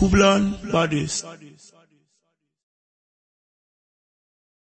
Kublan Badis.